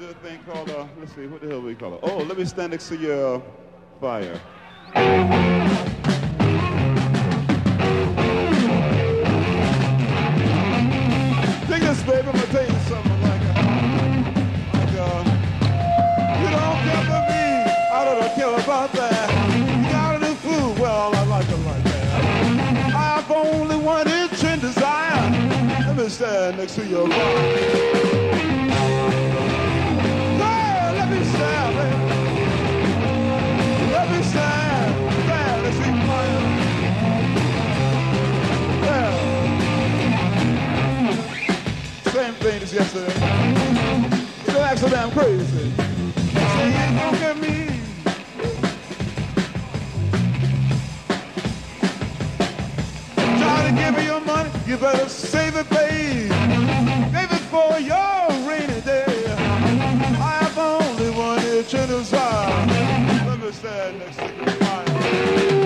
do a thing called, uh, let's see, what the hell we call it? Oh, let me stand next to your fire. Dig this, baby, I'm gonna tell you something like, uh, like, uh, you don't care for me, I don't care about that. You got a new food, well, I like it like that. I've only one itch and desire. Let me stand next to your fire. Damn crazy. Say ain't gonna me. Try to give me your money, you better save it, babe. Save it for your rainy day. I have only one itch in the. Let me stand next to you.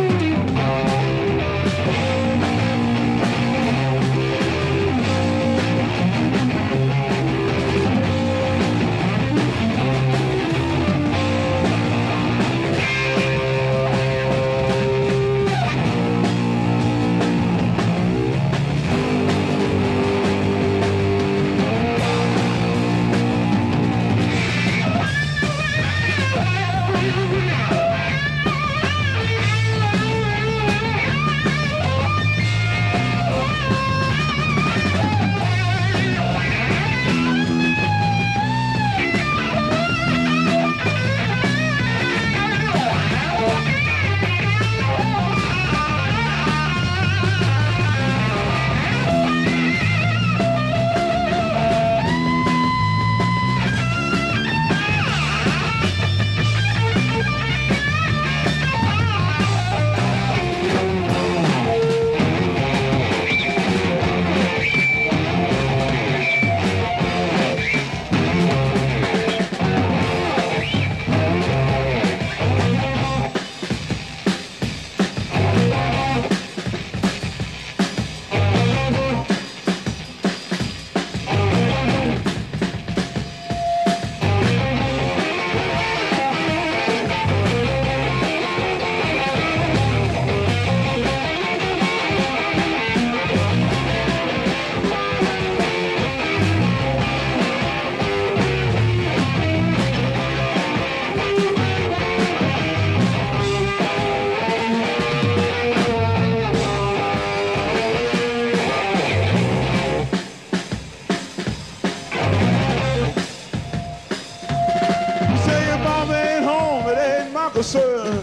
Ain't my concern.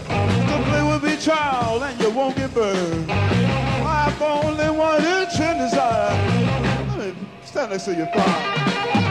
Play with me, child, and you won't get burned. I've only one inch in desire. Let me stand next to your fire.